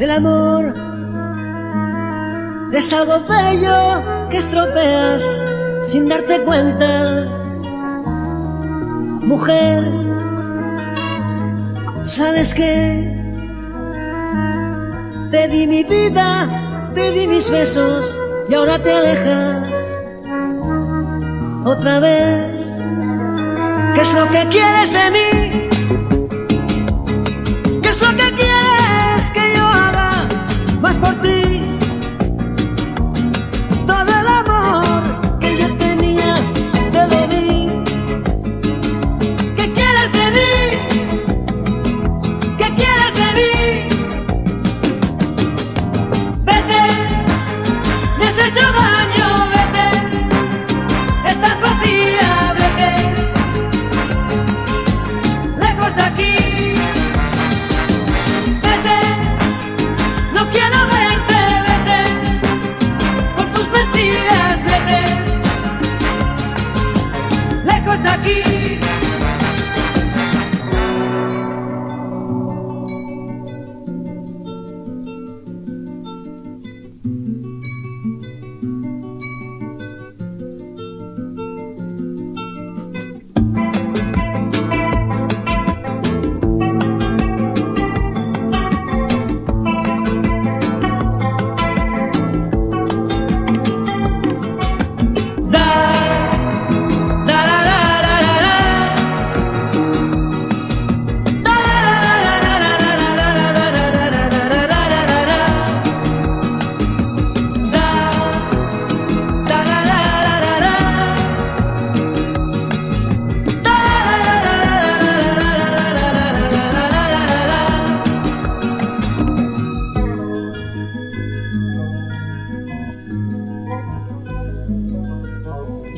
El amor es algo bello que estropeas sin darte cuenta. Mujer, ¿sabes qué? Te di mi vida, te di mis besos y ahora te alejas otra vez. ¿Qué es lo que quieres de mí? hasta aquí.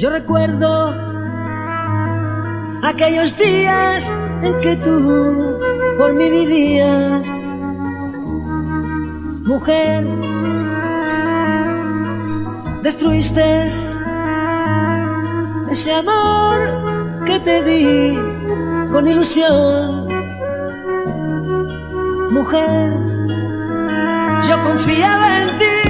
Yo recuerdo aquellos días en que tú por mí vivías, mujer. Destruiste ese amor que te di con ilusión, mujer. Yo confiaba en ti.